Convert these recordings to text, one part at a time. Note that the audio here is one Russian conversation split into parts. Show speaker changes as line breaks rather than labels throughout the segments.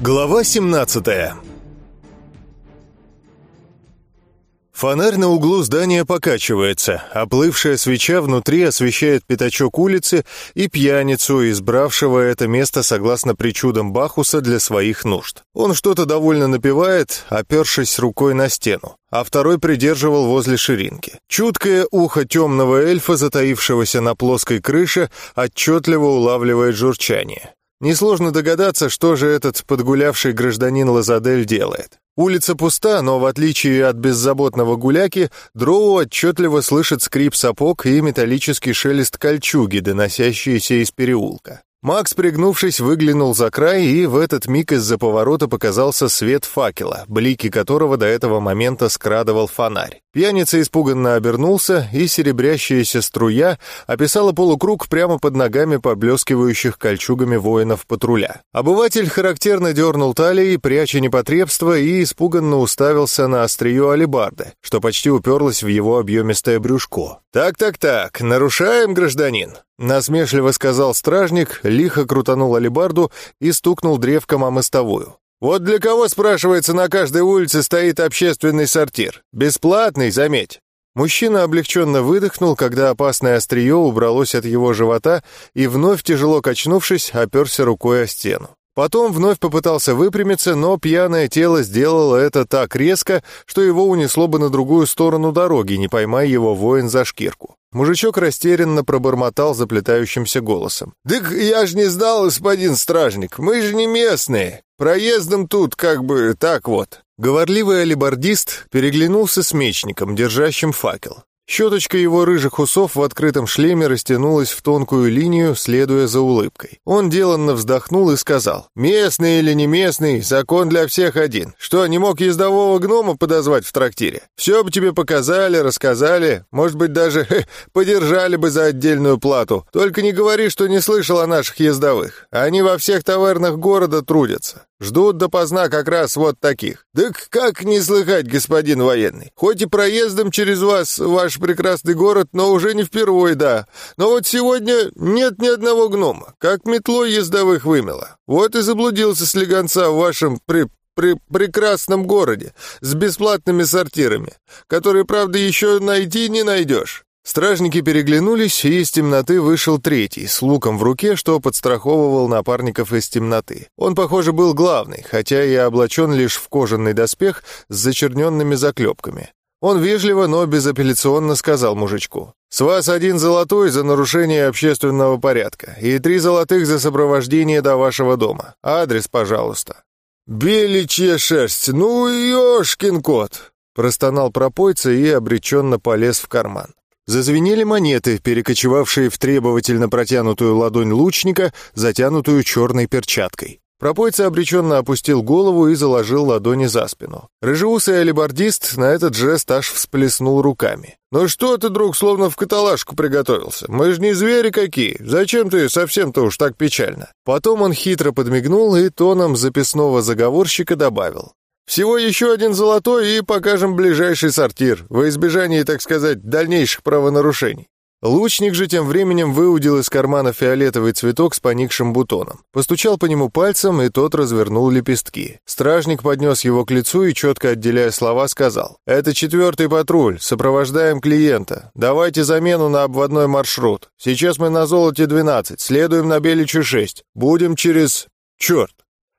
Глава 17 Фонарь на углу здания покачивается, оплывшая свеча внутри освещает пятачок улицы и пьяницу, избравшего это место согласно причудам Бахуса для своих нужд. Он что-то довольно напевает, опершись рукой на стену, а второй придерживал возле ширинки. Чуткое ухо темного эльфа, затаившегося на плоской крыше, отчетливо улавливает журчание. Несложно догадаться, что же этот подгулявший гражданин Лазадель делает. Улица пуста, но в отличие от беззаботного гуляки, Дроу отчетливо слышит скрип сапог и металлический шелест кольчуги, доносящиеся из переулка. Макс, пригнувшись, выглянул за край, и в этот миг из-за поворота показался свет факела, блики которого до этого момента скрадывал фонарь. Пьяница испуганно обернулся, и серебрящаяся струя описала полукруг прямо под ногами поблескивающих кольчугами воинов патруля. Обыватель характерно дернул талией, пряча непотребство, и испуганно уставился на острие алебарды, что почти уперлось в его объемистое брюшко. «Так-так-так, нарушаем, гражданин!» Насмешливо сказал стражник, лихо крутанул алебарду и стукнул древком о мостовую. «Вот для кого, спрашивается, на каждой улице стоит общественный сортир? Бесплатный, заметь!» Мужчина облегченно выдохнул, когда опасное острие убралось от его живота и, вновь тяжело качнувшись, оперся рукой о стену. Потом вновь попытался выпрямиться, но пьяное тело сделало это так резко, что его унесло бы на другую сторону дороги, не поймая его воин за шкирку. Мужичок растерянно пробормотал заплетающимся голосом. «Дык я ж не знал, господин стражник, мы же не местные. Проездом тут как бы так вот». Говорливый алибардист переглянулся с мечником, держащим факел. Щеточка его рыжих усов в открытом шлеме растянулась в тонкую линию, следуя за улыбкой. Он деланно вздохнул и сказал, «Местный или не местный, закон для всех один. Что, не мог ездового гнома подозвать в трактире? Все бы тебе показали, рассказали, может быть, даже хе, подержали бы за отдельную плату. Только не говори, что не слышал о наших ездовых. Они во всех тавернах города трудятся. Ждут допоздна как раз вот таких. Да как не слыхать, господин военный? Хоть и проездом через вас, ваш прекрасный город, но уже не впервой, да. Но вот сегодня нет ни одного гнома, как метлой ездовых вымело. Вот и заблудился слегонца в вашем при при прекрасном городе с бесплатными сортирами, которые, правда, еще найти не найдешь. Стражники переглянулись, и из темноты вышел третий, с луком в руке, что подстраховывал напарников из темноты. Он, похоже, был главный, хотя и облачен лишь в кожаный доспех с зачерненными заклепками. Он вежливо, но безапелляционно сказал мужичку. «С вас один золотой за нарушение общественного порядка и три золотых за сопровождение до вашего дома. Адрес, пожалуйста». «Беличья шерсть, ну ёшкин кот!» Простонал пропойца и обреченно полез в карман. Зазвенели монеты, перекочевавшие в требовательно протянутую ладонь лучника, затянутую черной перчаткой. Пропойца обреченно опустил голову и заложил ладони за спину. Рыжеусый алибардист на этот жест аж всплеснул руками. «Ну что ты, друг, словно в каталажку приготовился? Мы же не звери какие. Зачем ты совсем-то уж так печально?» Потом он хитро подмигнул и тоном записного заговорщика добавил. Всего еще один золотой и покажем ближайший сортир, во избежание, так сказать, дальнейших правонарушений». Лучник же тем временем выудил из кармана фиолетовый цветок с поникшим бутоном. Постучал по нему пальцем, и тот развернул лепестки. Стражник поднес его к лицу и, четко отделяя слова, сказал. «Это четвертый патруль, сопровождаем клиента. Давайте замену на обводной маршрут. Сейчас мы на золоте 12, следуем на Беличу 6. Будем через... Черт,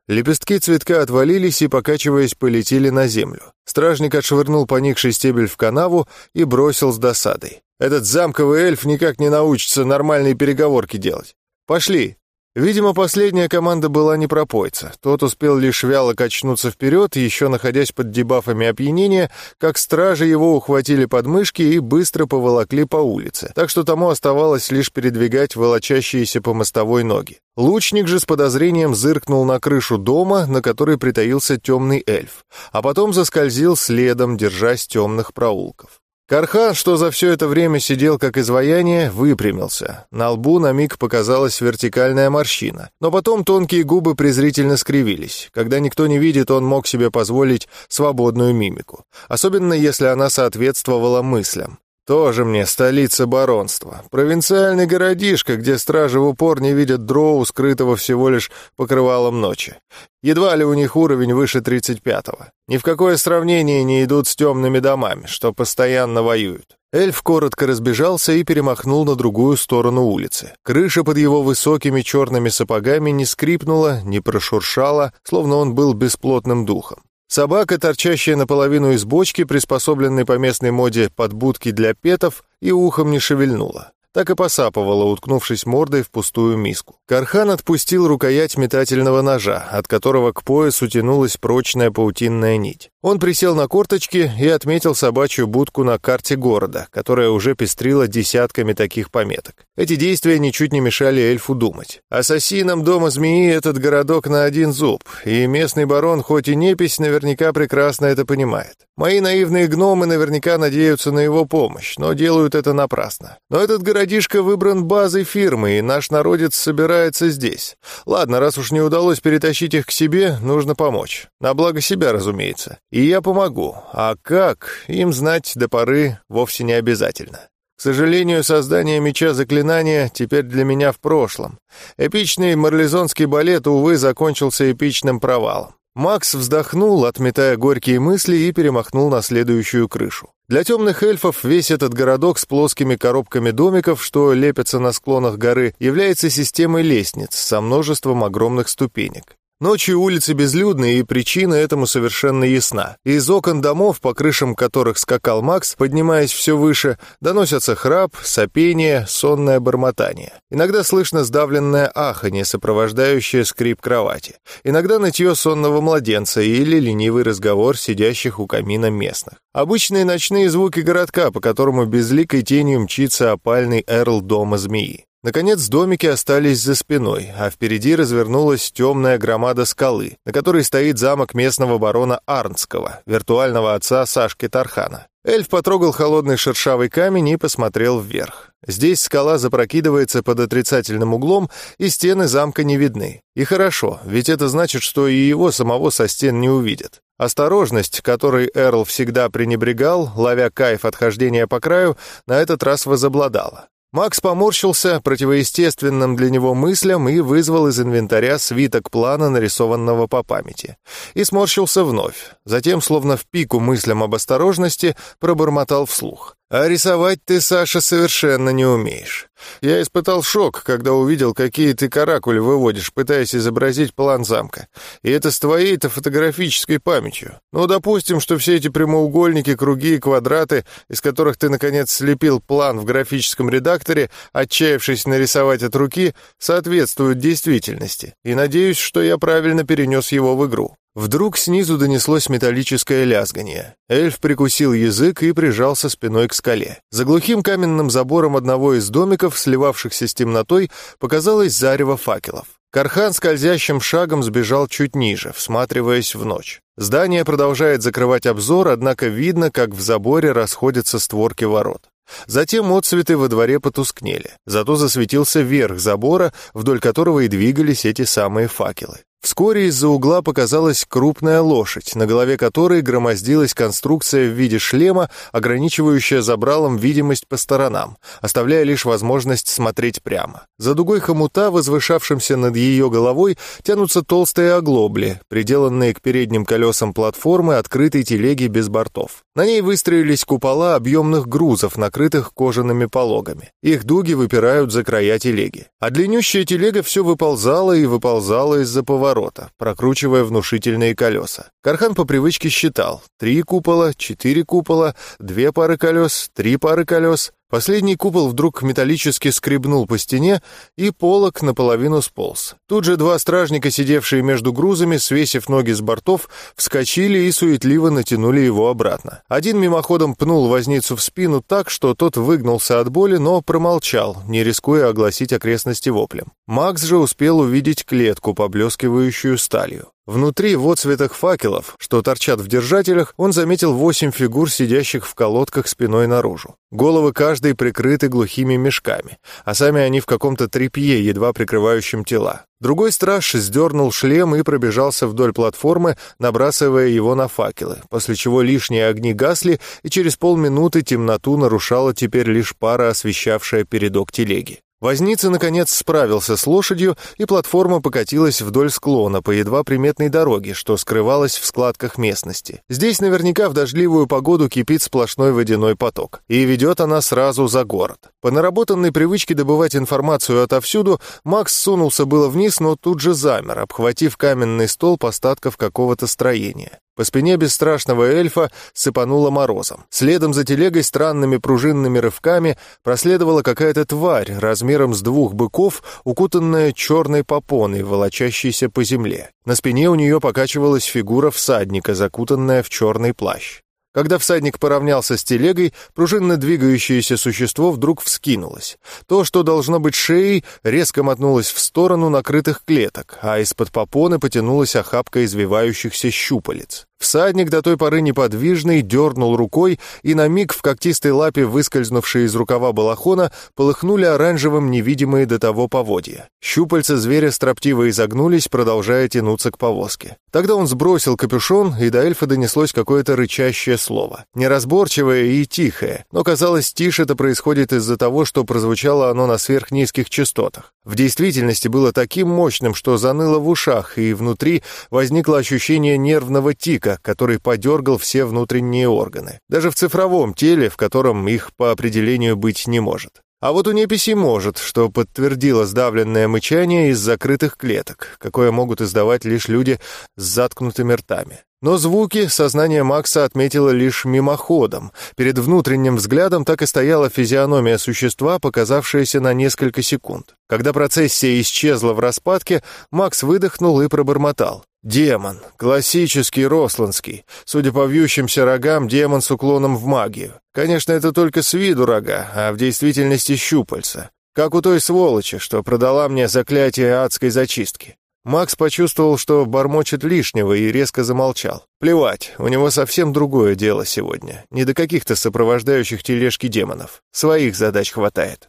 Лепестки цветка отвалились и, покачиваясь, полетели на землю. Стражник отшвырнул поникший стебель в канаву и бросил с досадой. «Этот замковый эльф никак не научится нормальные переговорки делать. Пошли!» Видимо, последняя команда была не пропойца. Тот успел лишь вяло качнуться вперед, еще находясь под дебафами опьянения, как стражи его ухватили подмышки и быстро поволокли по улице, так что тому оставалось лишь передвигать волочащиеся по мостовой ноги. Лучник же с подозрением зыркнул на крышу дома, на которой притаился темный эльф, а потом заскользил следом, держась темных проулков. Кархан, что за все это время сидел как изваяние, выпрямился. На лбу на миг показалась вертикальная морщина, но потом тонкие губы презрительно скривились. Когда никто не видит, он мог себе позволить свободную мимику, особенно если она соответствовала мыслям. Тоже мне столица баронства. Провинциальный городишко, где стражи в упор не видят дроу, скрытого всего лишь покрывалом ночи. Едва ли у них уровень выше 35-го. Ни в какое сравнение не идут с темными домами, что постоянно воюют. Эльф коротко разбежался и перемахнул на другую сторону улицы. Крыша под его высокими черными сапогами не скрипнула, не прошуршала, словно он был бесплотным духом. Собака, торчащая наполовину из бочки, приспособленной по местной моде под будки для петов, и ухом не шевельнула так и посапывала, уткнувшись мордой в пустую миску. Кархан отпустил рукоять метательного ножа, от которого к поясу тянулась прочная паутинная нить. Он присел на корточки и отметил собачью будку на карте города, которая уже пестрила десятками таких пометок. Эти действия ничуть не мешали эльфу думать. Ассасинам дома змеи этот городок на один зуб, и местный барон, хоть и непись, наверняка прекрасно это понимает. Мои наивные гномы наверняка надеются на его помощь, но делают это напрасно. Но этот городишко выбран базой фирмы, и наш народец собирается здесь. Ладно, раз уж не удалось перетащить их к себе, нужно помочь. На благо себя, разумеется. И я помогу. А как, им знать до поры вовсе не обязательно. К сожалению, создание меча заклинания теперь для меня в прошлом. Эпичный марлезонский балет, увы, закончился эпичным провалом. Макс вздохнул, отметая горькие мысли, и перемахнул на следующую крышу. Для темных эльфов весь этот городок с плоскими коробками домиков, что лепятся на склонах горы, является системой лестниц со множеством огромных ступенек. Ночью улицы безлюдны, и причина этому совершенно ясна. Из окон домов, по крышам которых скакал Макс, поднимаясь все выше, доносятся храп, сопение, сонное бормотание. Иногда слышно сдавленное аханье, сопровождающее скрип кровати. Иногда нытье сонного младенца или ленивый разговор сидящих у камина местных. Обычные ночные звуки городка, по которому безликой тенью мчится опальный эрл дома змеи. Наконец домики остались за спиной, а впереди развернулась темная громада скалы, на которой стоит замок местного барона Арнского, виртуального отца Сашки Тархана. Эльф потрогал холодный шершавый камень и посмотрел вверх. Здесь скала запрокидывается под отрицательным углом, и стены замка не видны. И хорошо, ведь это значит, что и его самого со стен не увидят. Осторожность, которой Эрл всегда пренебрегал, ловя кайф отхождения по краю, на этот раз возобладала. Макс поморщился противоестественным для него мыслям и вызвал из инвентаря свиток плана, нарисованного по памяти. И сморщился вновь. Затем, словно в пику мыслям об осторожности, пробормотал вслух. А рисовать ты, Саша, совершенно не умеешь. Я испытал шок, когда увидел, какие ты каракули выводишь, пытаясь изобразить план замка. И это с твоей-то фотографической памятью. Ну, допустим, что все эти прямоугольники, круги и квадраты, из которых ты, наконец, слепил план в графическом редакторе, отчаявшись нарисовать от руки, соответствуют действительности. И надеюсь, что я правильно перенес его в игру. Вдруг снизу донеслось металлическое лязгание. Эльф прикусил язык и прижался спиной к скале. За глухим каменным забором одного из домиков, сливавшихся с темнотой, показалось зарево факелов. Кархан скользящим шагом сбежал чуть ниже, всматриваясь в ночь. Здание продолжает закрывать обзор, однако видно, как в заборе расходятся створки ворот. Затем отцветы во дворе потускнели, зато засветился верх забора, вдоль которого и двигались эти самые факелы. Вскоре из-за угла показалась крупная лошадь, на голове которой громоздилась конструкция в виде шлема, ограничивающая забралом видимость по сторонам, оставляя лишь возможность смотреть прямо. За дугой хомута, возвышавшимся над ее головой, тянутся толстые оглобли, приделанные к передним колесам платформы открытой телеги без бортов. На ней выстроились купола объемных грузов, накрытых кожаными пологами. Их дуги выпирают за края телеги. А длиннющая телега все выползала и выползала из-за поворота ворота, прокручивая внушительные колеса. Кархан по привычке считал. Три купола, четыре купола, две пары колес, три пары колес. Последний купол вдруг металлически скребнул по стене, и полок наполовину сполз. Тут же два стражника, сидевшие между грузами, свесив ноги с бортов, вскочили и суетливо натянули его обратно. Один мимоходом пнул возницу в спину так, что тот выгнулся от боли, но промолчал, не рискуя огласить окрестности воплем. Макс же успел увидеть клетку, поблескивающую сталью. Внутри, в отцветах факелов, что торчат в держателях, он заметил восемь фигур, сидящих в колодках спиной наружу. Головы каждой прикрыты глухими мешками, а сами они в каком-то тряпье, едва прикрывающем тела. Другой страж сдернул шлем и пробежался вдоль платформы, набрасывая его на факелы, после чего лишние огни гасли, и через полминуты темноту нарушала теперь лишь пара, освещавшая передок телеги. Возница, наконец, справился с лошадью, и платформа покатилась вдоль склона по едва приметной дороге, что скрывалась в складках местности. Здесь наверняка в дождливую погоду кипит сплошной водяной поток, и ведет она сразу за город. По наработанной привычке добывать информацию отовсюду, Макс сунулся было вниз, но тут же замер, обхватив каменный столб остатков какого-то строения. По спине бесстрашного эльфа сыпануло морозом. Следом за телегой странными пружинными рывками проследовала какая-то тварь размером с двух быков, укутанная черной попоной, волочащейся по земле. На спине у нее покачивалась фигура всадника, закутанная в черный плащ. Когда всадник поравнялся с телегой, пружинно двигающееся существо вдруг вскинулось. То, что должно быть шеей, резко мотнулось в сторону накрытых клеток, а из-под попоны потянулась охапка извивающихся щупалец. Всадник, до той поры неподвижный, дернул рукой, и на миг в когтистой лапе, выскользнувшей из рукава балахона, полыхнули оранжевым невидимые до того поводья. Щупальца зверя строптиво изогнулись, продолжая тянуться к повозке. Тогда он сбросил капюшон, и до эльфа донеслось какое-то рычащее слово. Неразборчивое и тихое, но казалось, тише это происходит из-за того, что прозвучало оно на сверхнизких частотах. В действительности было таким мощным, что заныло в ушах, и внутри возникло ощущение нервного тика, мозга, который подергал все внутренние органы. Даже в цифровом теле, в котором их по определению быть не может. А вот у неписи может, что подтвердило сдавленное мычание из закрытых клеток, какое могут издавать лишь люди с заткнутыми ртами. Но звуки сознание Макса отметило лишь мимоходом. Перед внутренним взглядом так и стояла физиономия существа, показавшаяся на несколько секунд. Когда процессия исчезла в распадке, Макс выдохнул и пробормотал. Демон. Классический росландский. Судя по вьющимся рогам, демон с уклоном в магию. Конечно, это только с виду рога, а в действительности щупальца. Как у той сволочи, что продала мне заклятие адской зачистки. Макс почувствовал, что бормочет лишнего и резко замолчал. Плевать, у него совсем другое дело сегодня. Не до каких-то сопровождающих тележки демонов. Своих задач хватает.